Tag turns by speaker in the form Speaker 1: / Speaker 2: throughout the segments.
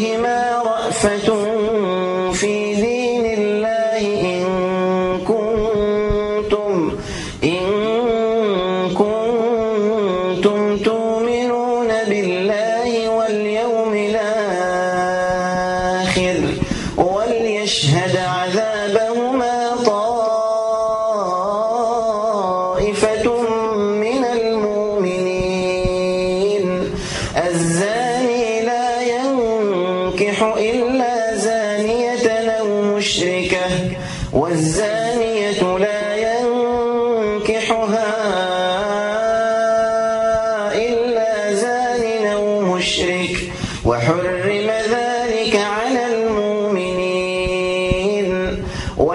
Speaker 1: فيهما رأفة o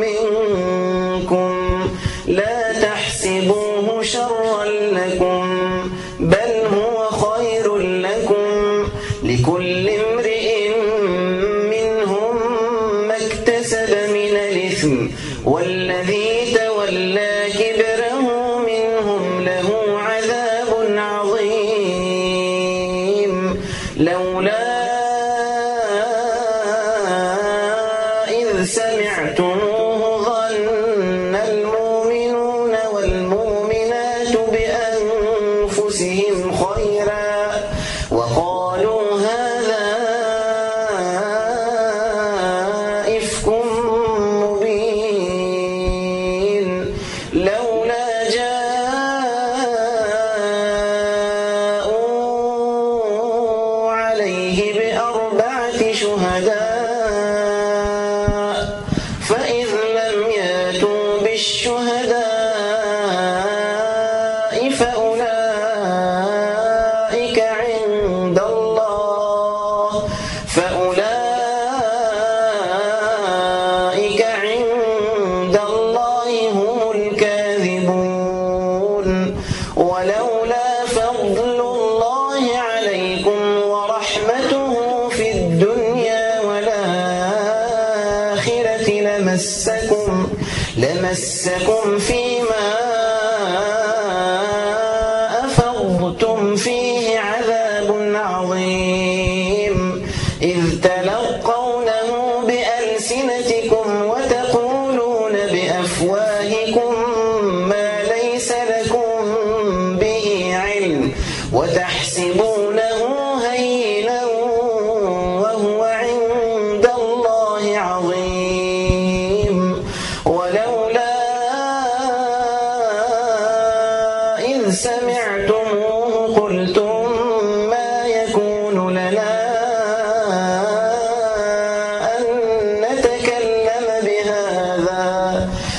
Speaker 1: من لمسكم فيما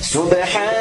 Speaker 1: سبحان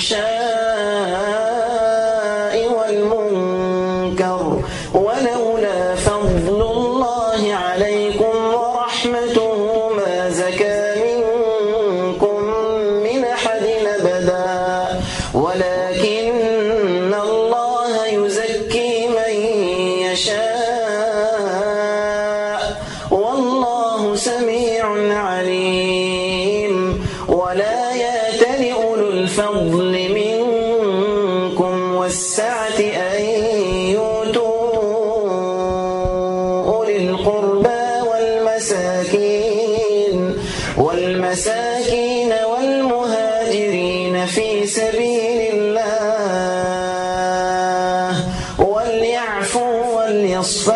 Speaker 1: Show. والمساكين والمهاجرين في سبيل الله وليعفوا وليصفحوا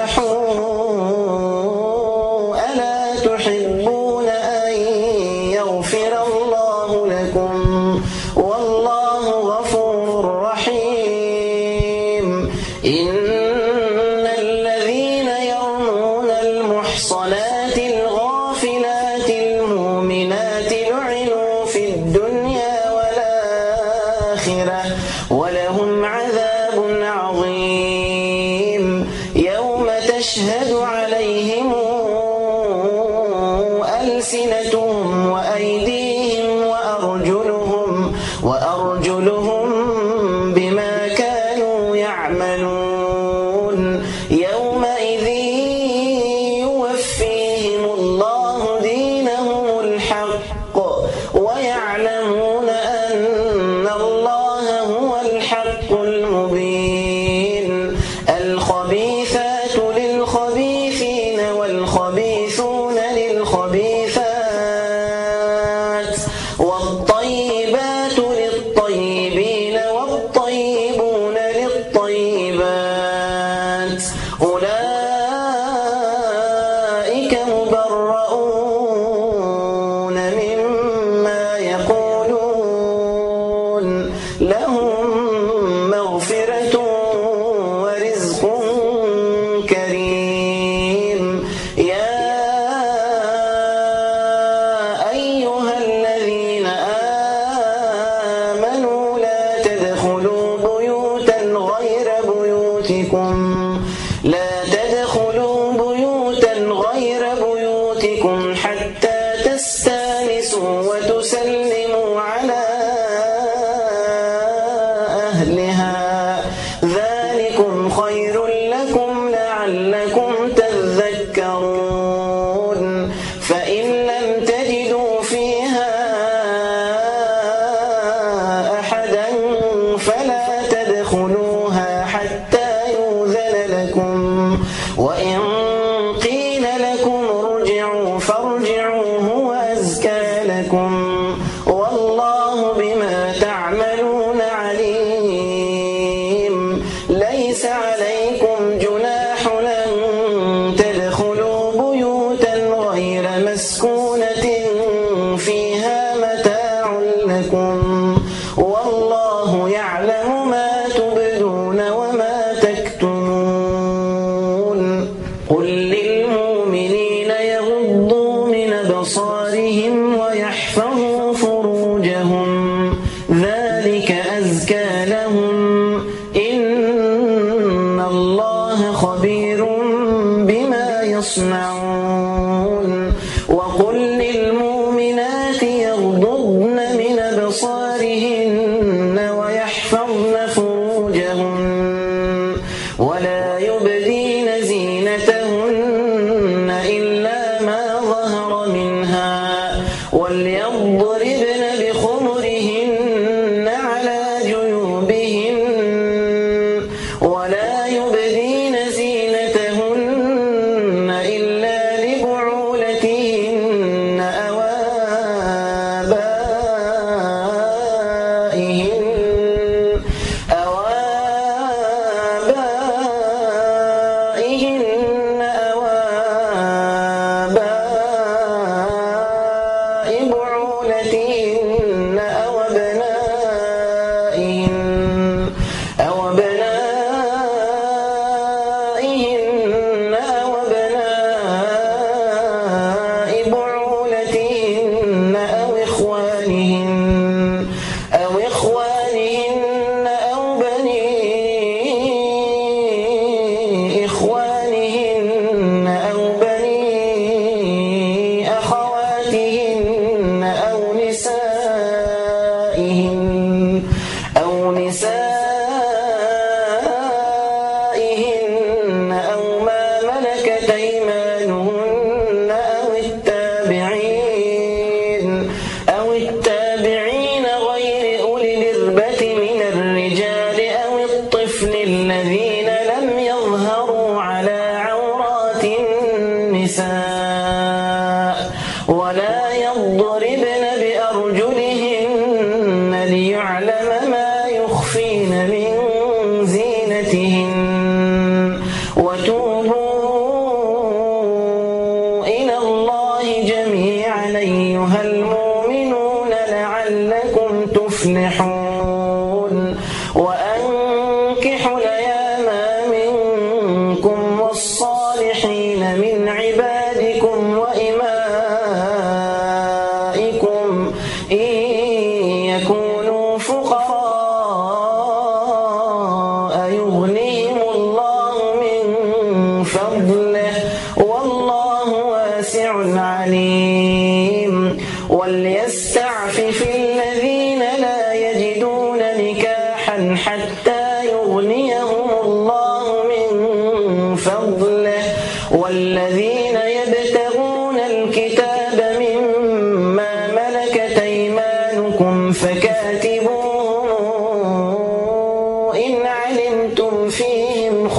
Speaker 1: فروجهم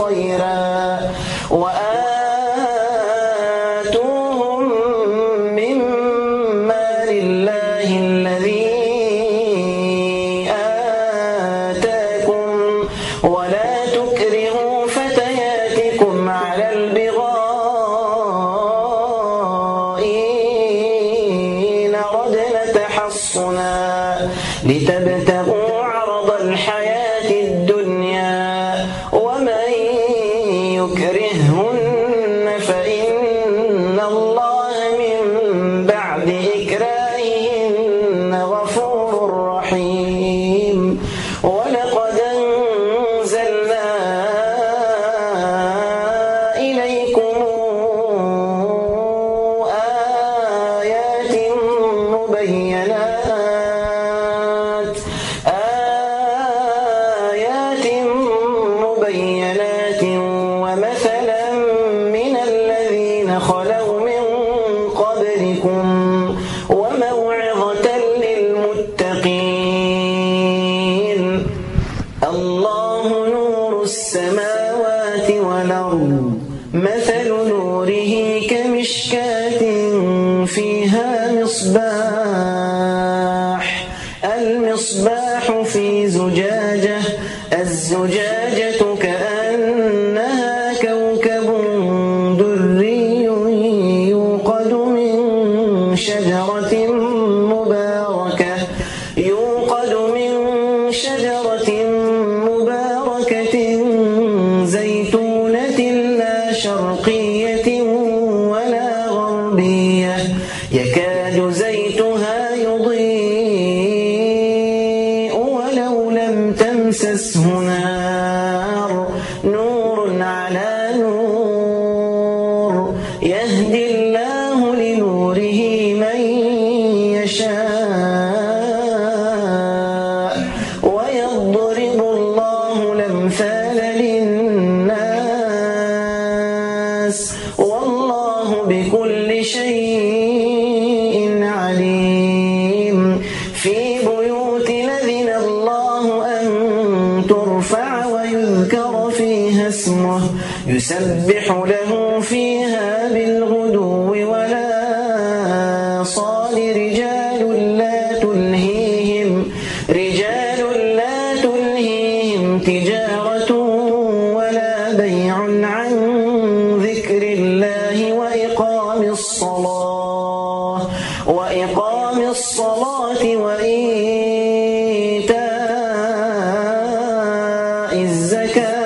Speaker 1: خيرا. وآتوهم الزجاجة سبح له فيها بالغدو ولا صال. رجال لا تلهيهم رجال لا تلهيهم تجارة ولا بيع عن ذكر الله وإقام الصلاة وإقام الصلاة وإيتاء الزكاة.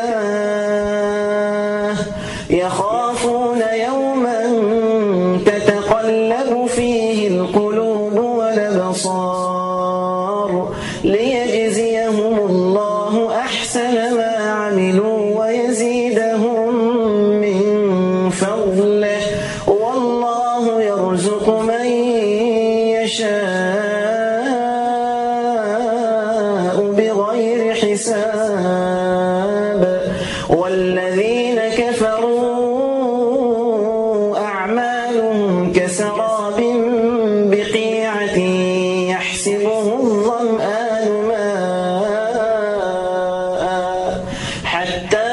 Speaker 1: The.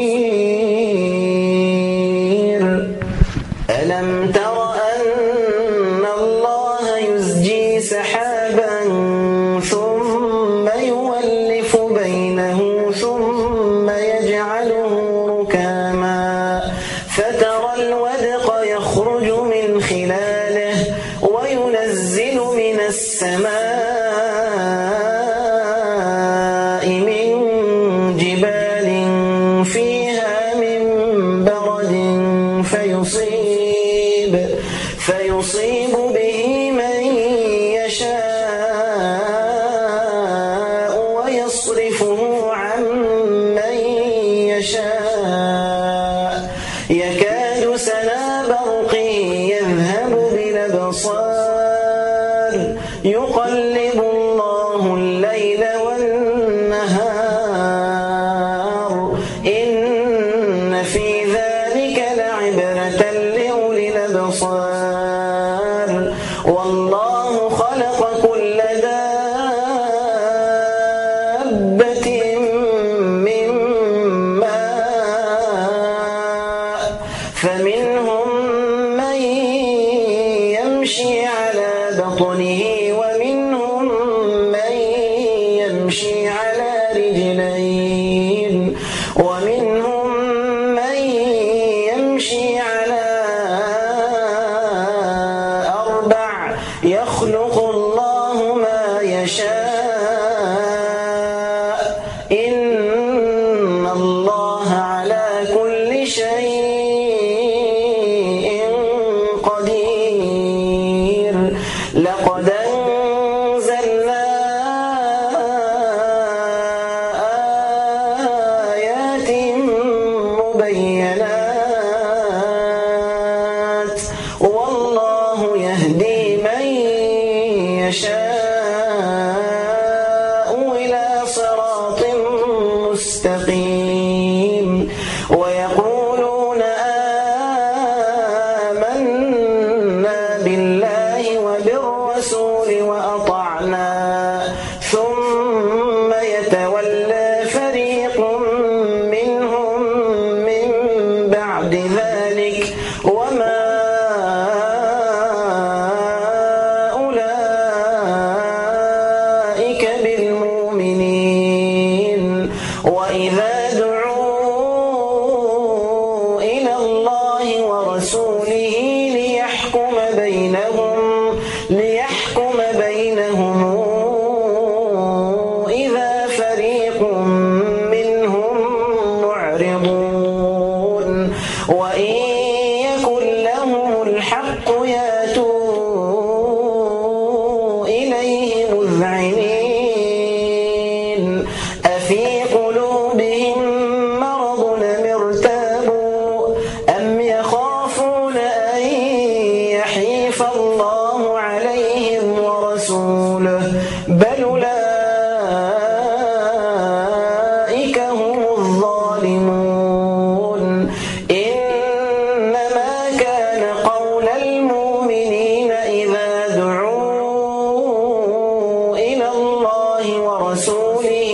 Speaker 1: Step in. violência